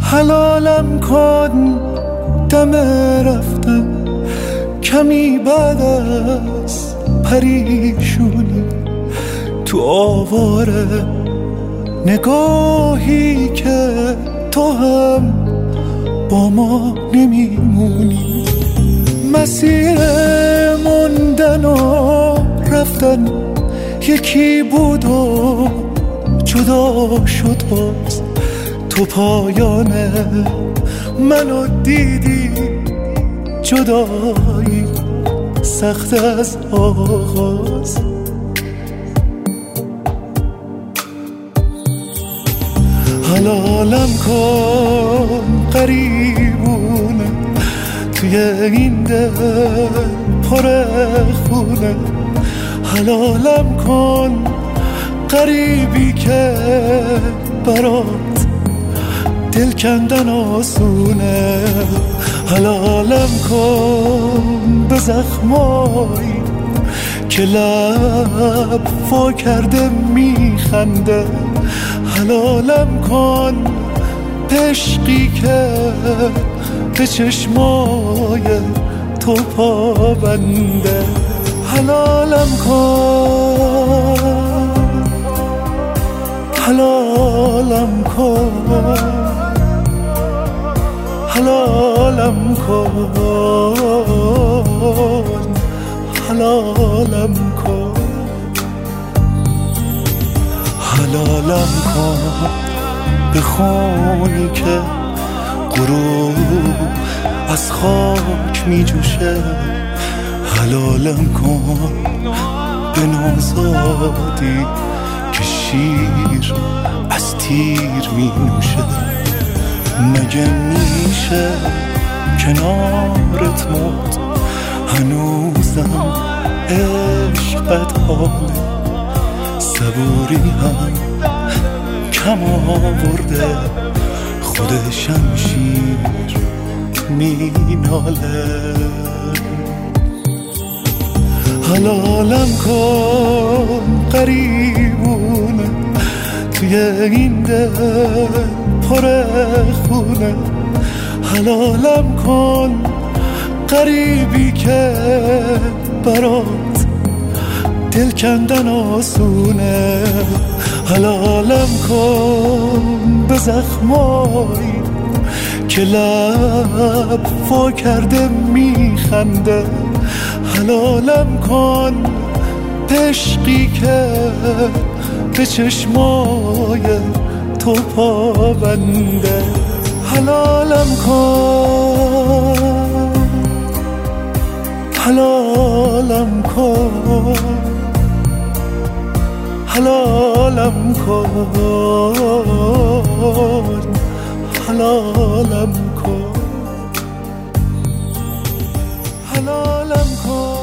حلالم کن دم رفتم کمی بعد از پریشونی. تو آواره نگاهی که تو هم با ما نمیمونی. مسیر موندن و رفتن یکی بود و جدا شد باز. تو پایانه منو دیدی جدایی سخت از آغاز. حلالم کن قریبونه توی این دل پر خونه حلالم کن قریبی که برات دل کندن آسونه. حلالم کن به زخمایی که لب فا کرده میخنده. حلالم کن عشقی که به چشمای تو پابنده حلالم کن حلالم کن. حلالم کن. حلالم کن. حلالم کن. به خونی که غروب از خاک می جوشه حلالم کن. به نوزادی که شیر از تیر می نوشه مگه میشه کنارت موت هنوزم عشقت حاله صبوری هم کم آورده. خود شمشیر میناله. حلالم کن قریبونه. توی این دل پر خونه. حلالم کن قریبی که برات دل کندن آسونه. حلالم کن به زخمایی که لب فا کرده میخنده. حلالم کن عشقی که به چشمای تو پابنده حلالم کن. حلالم کن. حلالم کن. حلالم کن. حلالم کن.